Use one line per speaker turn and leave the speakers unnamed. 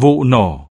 Vụ nổ.